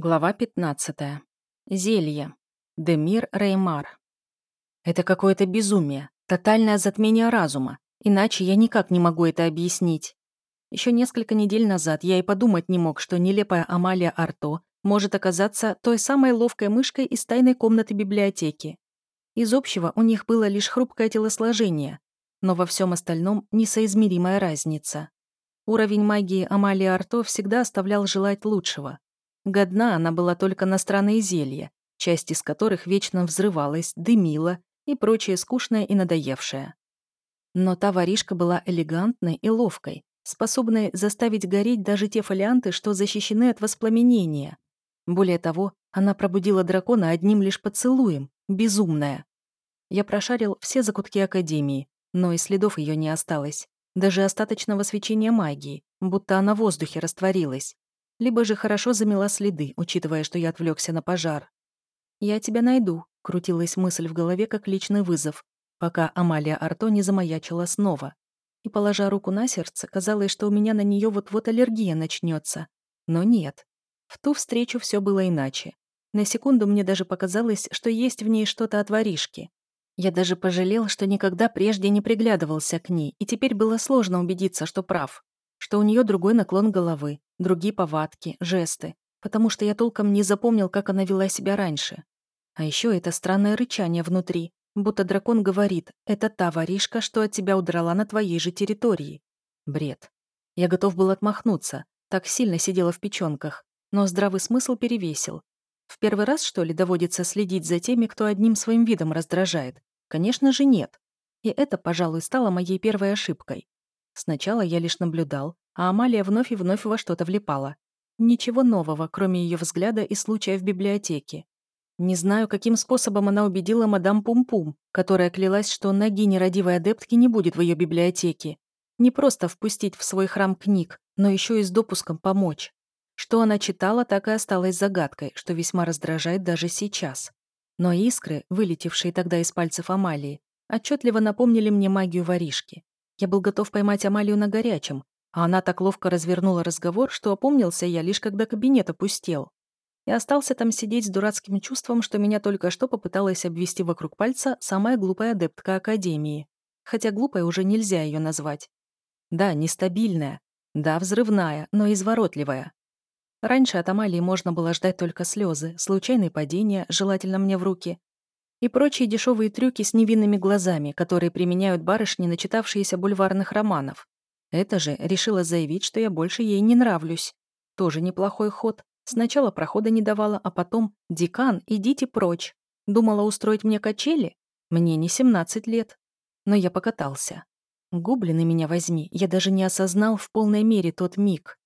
Глава 15. Зелье. Демир Реймар. Это какое-то безумие, тотальное затмение разума, иначе я никак не могу это объяснить. Еще несколько недель назад я и подумать не мог, что нелепая Амалия Арто может оказаться той самой ловкой мышкой из тайной комнаты библиотеки. Из общего у них было лишь хрупкое телосложение, но во всем остальном несоизмеримая разница. Уровень магии Амалии Арто всегда оставлял желать лучшего. Годна она была только на странные зелья, часть из которых вечно взрывалась, дымила и прочее скучное и надоевшее. Но та воришка была элегантной и ловкой, способной заставить гореть даже те фолианты, что защищены от воспламенения. Более того, она пробудила дракона одним лишь поцелуем, безумная. Я прошарил все закутки Академии, но и следов ее не осталось. Даже остаточного свечения магии, будто она в воздухе растворилась либо же хорошо замела следы, учитывая, что я отвлекся на пожар. «Я тебя найду», — крутилась мысль в голове как личный вызов, пока Амалия Арто не замаячила снова. И, положа руку на сердце, казалось, что у меня на нее вот-вот аллергия начнется. Но нет. В ту встречу все было иначе. На секунду мне даже показалось, что есть в ней что-то от воришки. Я даже пожалел, что никогда прежде не приглядывался к ней, и теперь было сложно убедиться, что прав что у нее другой наклон головы, другие повадки, жесты, потому что я толком не запомнил, как она вела себя раньше. А еще это странное рычание внутри, будто дракон говорит, это та воришка, что от тебя удрала на твоей же территории. Бред. Я готов был отмахнуться, так сильно сидела в печенках, но здравый смысл перевесил. В первый раз, что ли, доводится следить за теми, кто одним своим видом раздражает? Конечно же, нет. И это, пожалуй, стало моей первой ошибкой. Сначала я лишь наблюдал, а Амалия вновь и вновь во что-то влипала. Ничего нового, кроме ее взгляда и случая в библиотеке. Не знаю, каким способом она убедила мадам Пум-Пум, которая клялась, что ноги нерадивой адептки не будет в ее библиотеке. Не просто впустить в свой храм книг, но еще и с допуском помочь. Что она читала, так и осталось загадкой, что весьма раздражает даже сейчас. Но искры, вылетевшие тогда из пальцев Амалии, отчетливо напомнили мне магию воришки. Я был готов поймать Амалию на горячем, а она так ловко развернула разговор, что опомнился я лишь когда кабинет опустел. И остался там сидеть с дурацким чувством, что меня только что попыталась обвести вокруг пальца самая глупая адептка Академии. Хотя глупой уже нельзя ее назвать. Да, нестабильная. Да, взрывная, но изворотливая. Раньше от Амалии можно было ждать только слезы, случайные падения, желательно мне в руки, и прочие дешевые трюки с невинными глазами, которые применяют барышни, начитавшиеся бульварных романов. Это же решила заявить, что я больше ей не нравлюсь. Тоже неплохой ход. Сначала прохода не давала, а потом «Декан, идите прочь». Думала устроить мне качели? Мне не 17 лет. Но я покатался. Губли на меня возьми, я даже не осознал в полной мере тот миг.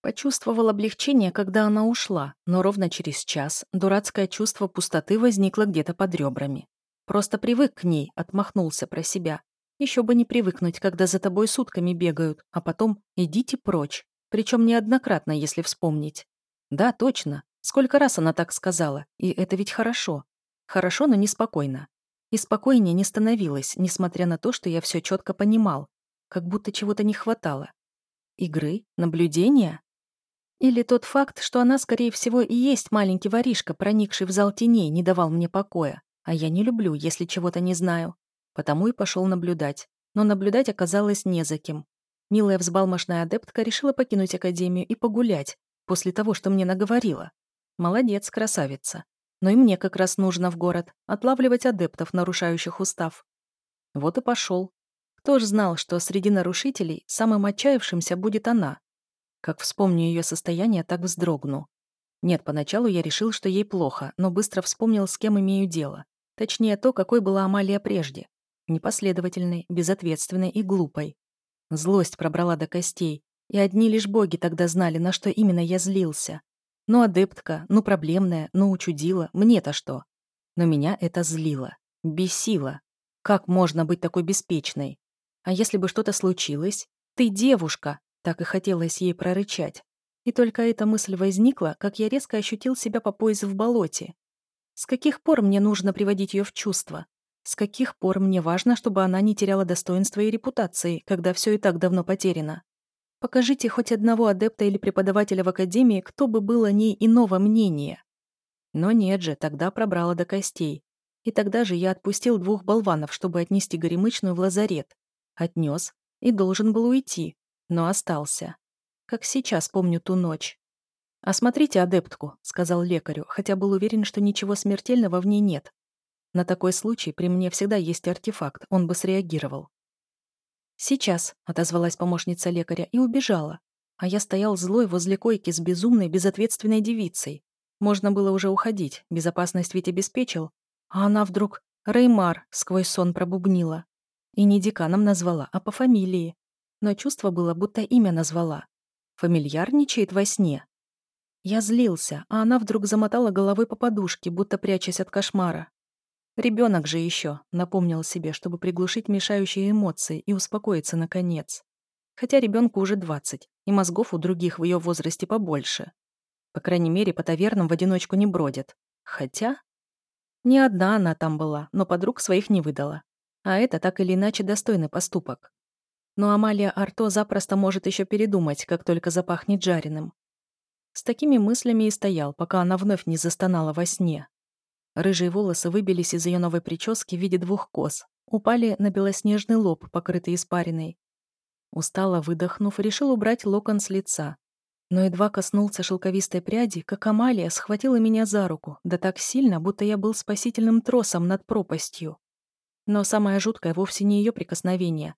Почувствовал облегчение, когда она ушла, но ровно через час дурацкое чувство пустоты возникло где-то под ребрами. Просто привык к ней, отмахнулся про себя. Еще бы не привыкнуть, когда за тобой сутками бегают, а потом идите прочь. Причем неоднократно, если вспомнить. Да, точно. Сколько раз она так сказала, и это ведь хорошо. Хорошо, но неспокойно. И спокойнее не становилось, несмотря на то, что я все четко понимал. Как будто чего-то не хватало. Игры? Наблюдения? Или тот факт, что она, скорее всего, и есть маленький воришка, проникший в зал теней, не давал мне покоя. А я не люблю, если чего-то не знаю. Потому и пошел наблюдать. Но наблюдать оказалось не за кем. Милая взбалмошная адептка решила покинуть академию и погулять, после того, что мне наговорила. Молодец, красавица. Но и мне как раз нужно в город, отлавливать адептов, нарушающих устав. Вот и пошел. Кто ж знал, что среди нарушителей самым отчаявшимся будет она, как вспомню ее состояние, так вздрогну. Нет, поначалу я решил, что ей плохо, но быстро вспомнил, с кем имею дело. Точнее, то, какой была Амалия прежде. Непоследовательной, безответственной и глупой. Злость пробрала до костей, и одни лишь боги тогда знали, на что именно я злился. Ну, адептка, ну, проблемная, ну, учудила, мне-то что? Но меня это злило, бесило. Как можно быть такой беспечной? А если бы что-то случилось? Ты девушка, так и хотелось ей прорычать. И только эта мысль возникла, как я резко ощутил себя по пояс в болоте. С каких пор мне нужно приводить ее в чувство? С каких пор мне важно, чтобы она не теряла достоинства и репутации, когда все и так давно потеряно? Покажите хоть одного адепта или преподавателя в академии, кто бы был о ней иного мнения. Но нет же, тогда пробрала до костей. И тогда же я отпустил двух болванов, чтобы отнести горемычную в лазарет. Отнес и должен был уйти, но остался. Как сейчас помню ту ночь. «Осмотрите адептку», — сказал лекарю, хотя был уверен, что ничего смертельного в ней нет. На такой случай при мне всегда есть артефакт, он бы среагировал. «Сейчас», — отозвалась помощница лекаря и убежала. А я стоял злой возле койки с безумной, безответственной девицей. Можно было уже уходить, безопасность ведь обеспечил. А она вдруг «Реймар» сквозь сон пробубнила. И не деканом назвала, а по фамилии. Но чувство было, будто имя назвала. Фамильярничает во сне. Я злился, а она вдруг замотала головой по подушке, будто прячась от кошмара. Ребенок же еще, напомнил себе, чтобы приглушить мешающие эмоции и успокоиться наконец. Хотя ребенку уже 20, и мозгов у других в ее возрасте побольше. По крайней мере, по тавернам в одиночку не бродят. Хотя... Не одна она там была, но подруг своих не выдала. А это так или иначе достойный поступок. Но Амалия Арто запросто может еще передумать, как только запахнет жареным. С такими мыслями и стоял, пока она вновь не застонала во сне. Рыжие волосы выбились из ее новой прически в виде двух кос, упали на белоснежный лоб, покрытый испариной. Устало выдохнув, решил убрать локон с лица. Но едва коснулся шелковистой пряди, как Амалия схватила меня за руку, да так сильно, будто я был спасительным тросом над пропастью. Но самое жуткое вовсе не ее прикосновение,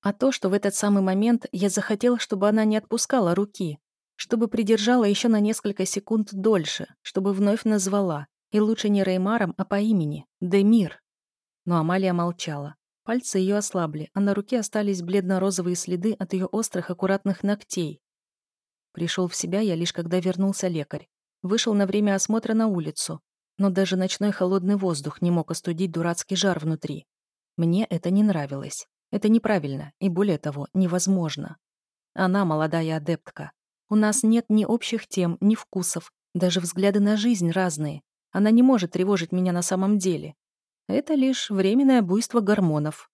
а то, что в этот самый момент я захотел, чтобы она не отпускала руки, чтобы придержала еще на несколько секунд дольше, чтобы вновь назвала, и лучше не Реймаром, а по имени – Демир. Но Амалия молчала. Пальцы ее ослабли, а на руке остались бледно-розовые следы от ее острых аккуратных ногтей. Пришел в себя я лишь когда вернулся лекарь. Вышел на время осмотра на улицу, но даже ночной холодный воздух не мог остудить дурацкий жар внутри. Мне это не нравилось. Это неправильно и, более того, невозможно. Она молодая адептка. У нас нет ни общих тем, ни вкусов, даже взгляды на жизнь разные. Она не может тревожить меня на самом деле. Это лишь временное буйство гормонов.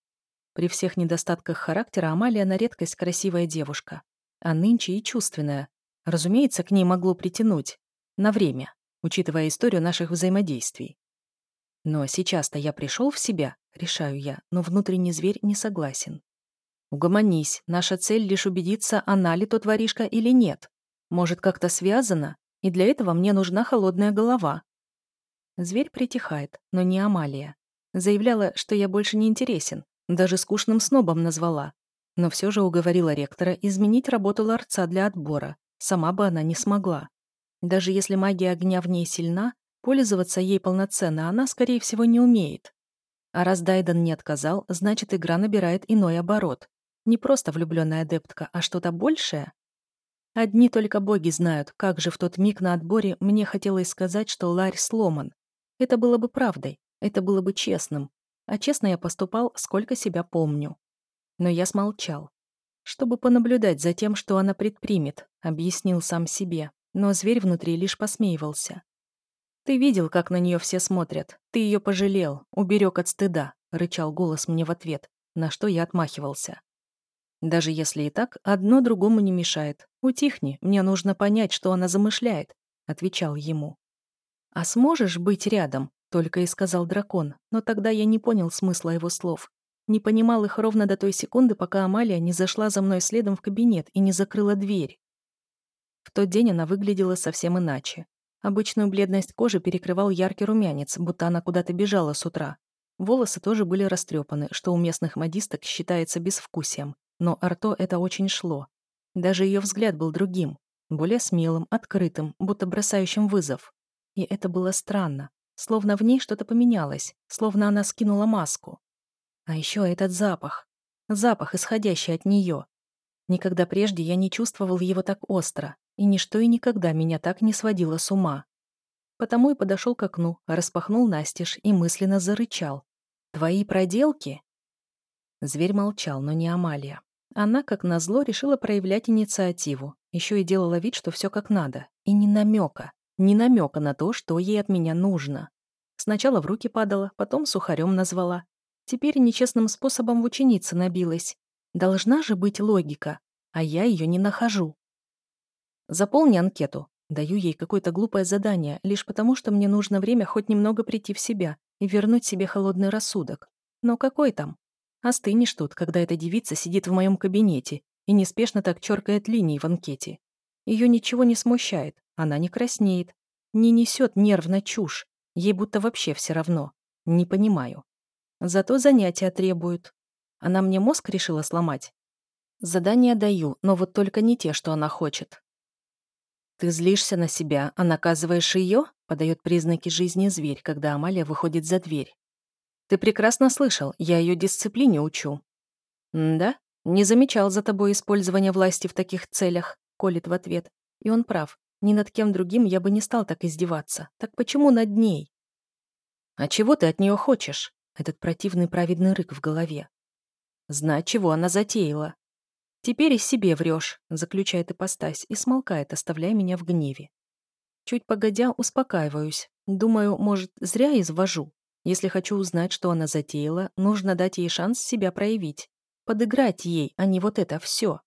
При всех недостатках характера Амалия на редкость красивая девушка. А нынче и чувственная. Разумеется, к ней могло притянуть. На время, учитывая историю наших взаимодействий. Но сейчас-то я пришел в себя, решаю я, но внутренний зверь не согласен. Угомонись, наша цель лишь убедиться, она ли тот воришка или нет. Может, как-то связано, и для этого мне нужна холодная голова. Зверь притихает, но не Амалия. Заявляла, что я больше не интересен, даже скучным снобом назвала. Но все же уговорила ректора изменить работу ларца для отбора. Сама бы она не смогла. Даже если магия огня в ней сильна, пользоваться ей полноценно она, скорее всего, не умеет. А раз Дайден не отказал, значит, игра набирает иной оборот. Не просто влюбленная адептка, а что-то большее. Одни только боги знают, как же в тот миг на отборе мне хотелось сказать, что Ларь сломан, это было бы правдой, это было бы честным. А честно я поступал, сколько себя помню. Но я смолчал. Чтобы понаблюдать за тем, что она предпримет, объяснил сам себе. Но зверь внутри лишь посмеивался. «Ты видел, как на нее все смотрят. Ты ее пожалел, уберег от стыда», — рычал голос мне в ответ, на что я отмахивался. «Даже если и так, одно другому не мешает. Утихни, мне нужно понять, что она замышляет», — отвечал ему. «А сможешь быть рядом?» — только и сказал дракон, но тогда я не понял смысла его слов. Не понимал их ровно до той секунды, пока Амалия не зашла за мной следом в кабинет и не закрыла дверь. В тот день она выглядела совсем иначе. Обычную бледность кожи перекрывал яркий румянец, будто она куда-то бежала с утра. Волосы тоже были растрепаны, что у местных модисток считается безвкусием. Но Арто это очень шло. Даже ее взгляд был другим, более смелым, открытым, будто бросающим вызов. И это было странно. Словно в ней что-то поменялось, словно она скинула маску. А еще этот запах. Запах, исходящий от нее. Никогда прежде я не чувствовал его так остро, и ничто и никогда меня так не сводило с ума. Потому и подошел к окну, распахнул настежь и мысленно зарычал. «Твои проделки?» Зверь молчал, но не Амалия. Она, как назло, решила проявлять инициативу. Еще и делала вид, что все как надо. И не намека. Ни намека на то, что ей от меня нужно. Сначала в руки падала, потом сухарем назвала. Теперь нечестным способом в ученицы набилась. Должна же быть логика. а я ее не нахожу. Заполни анкету. Даю ей какое-то глупое задание, лишь потому, что мне нужно время хоть немного прийти в себя и вернуть себе холодный рассудок. Но какой там? Остынешь тут, когда эта девица сидит в моем кабинете и неспешно так черкает линии в анкете. Ее ничего не смущает, она не краснеет, не несет нервно чушь, ей будто вообще все равно. Не понимаю. Зато занятия требуют. Она мне мозг решила сломать? Задания даю, но вот только не те, что она хочет. «Ты злишься на себя, а наказываешь ее?» — подает признаки жизни зверь, когда Амалия выходит за дверь. «Ты прекрасно слышал, я ее дисциплине учу». «Да? Не замечал за тобой использования власти в таких целях», — колет в ответ. И он прав. Ни над кем другим я бы не стал так издеваться. Так почему над ней? «А чего ты от нее хочешь?» Этот противный праведный рык в голове. «Знать, чего она затеяла. «Теперь и себе врешь», — заключает ипостась и смолкает, оставляя меня в гневе. Чуть погодя, успокаиваюсь. Думаю, может, зря извожу. Если хочу узнать, что она затеяла, нужно дать ей шанс себя проявить. Подыграть ей, а не вот это все.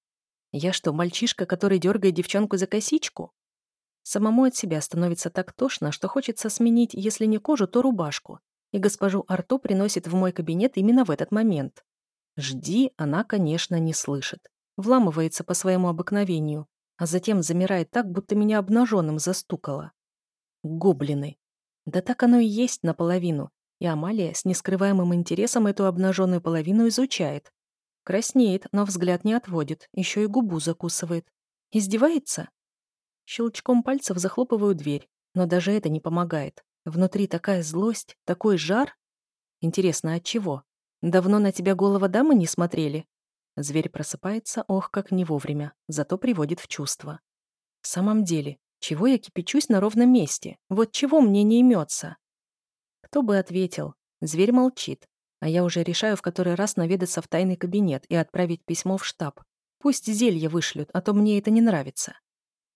Я что, мальчишка, который дергает девчонку за косичку? Самому от себя становится так тошно, что хочется сменить, если не кожу, то рубашку. И госпожу Арто приносит в мой кабинет именно в этот момент. Жди, она, конечно, не слышит вламывается по своему обыкновению, а затем замирает так, будто меня обнаженным застукало. Гоблины. Да так оно и есть наполовину, и Амалия с нескрываемым интересом эту обнаженную половину изучает. Краснеет, но взгляд не отводит, еще и губу закусывает. Издевается? Щелчком пальцев захлопываю дверь, но даже это не помогает. Внутри такая злость, такой жар. Интересно, от чего? Давно на тебя голова дамы не смотрели? Зверь просыпается, ох, как не вовремя, зато приводит в чувство. В самом деле, чего я кипячусь на ровном месте? Вот чего мне не имется? Кто бы ответил? Зверь молчит, а я уже решаю в который раз наведаться в тайный кабинет и отправить письмо в штаб. Пусть зелье вышлют, а то мне это не нравится.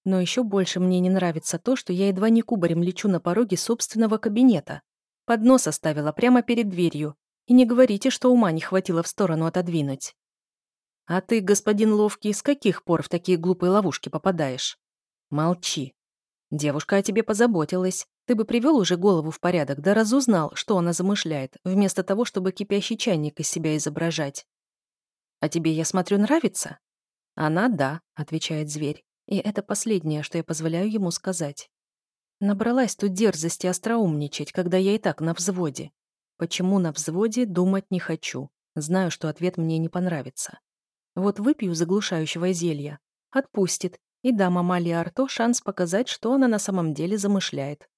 Но еще больше мне не нравится то, что я едва не кубарем лечу на пороге собственного кабинета. Поднос оставила прямо перед дверью. И не говорите, что ума не хватило в сторону отодвинуть. «А ты, господин Ловкий, с каких пор в такие глупые ловушки попадаешь?» «Молчи. Девушка о тебе позаботилась. Ты бы привел уже голову в порядок, да разузнал, что она замышляет, вместо того, чтобы кипящий чайник из себя изображать. А тебе, я смотрю, нравится?» «Она — да», — отвечает зверь. И это последнее, что я позволяю ему сказать. Набралась тут дерзости остроумничать, когда я и так на взводе. Почему на взводе, думать не хочу. Знаю, что ответ мне не понравится. Вот выпью заглушающего зелья. Отпустит. И дам Амалии Арто шанс показать, что она на самом деле замышляет.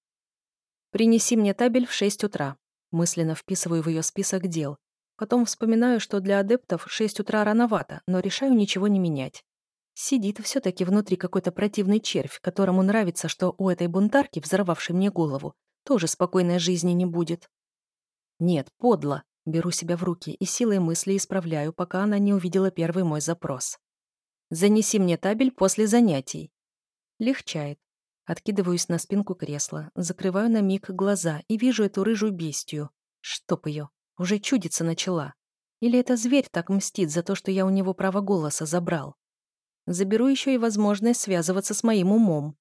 «Принеси мне табель в 6 утра». Мысленно вписываю в ее список дел. Потом вспоминаю, что для адептов 6 утра рановато, но решаю ничего не менять. Сидит все-таки внутри какой-то противный червь, которому нравится, что у этой бунтарки, взорвавшей мне голову, тоже спокойной жизни не будет. Нет, подло. Беру себя в руки и силой мысли исправляю, пока она не увидела первый мой запрос. «Занеси мне табель после занятий». Легчает. Откидываюсь на спинку кресла, закрываю на миг глаза и вижу эту рыжую бестию. Чтоб ее, уже чудиться начала. Или это зверь так мстит за то, что я у него право голоса забрал? Заберу еще и возможность связываться с моим умом.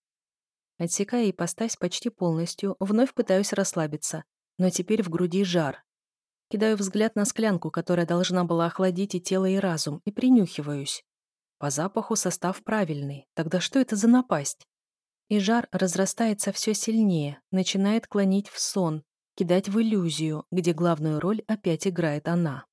Отсекая ипостась почти полностью, вновь пытаюсь расслабиться, но теперь в груди жар. Кидаю взгляд на склянку, которая должна была охладить и тело, и разум, и принюхиваюсь. По запаху состав правильный. Тогда что это за напасть? И жар разрастается все сильнее, начинает клонить в сон, кидать в иллюзию, где главную роль опять играет она.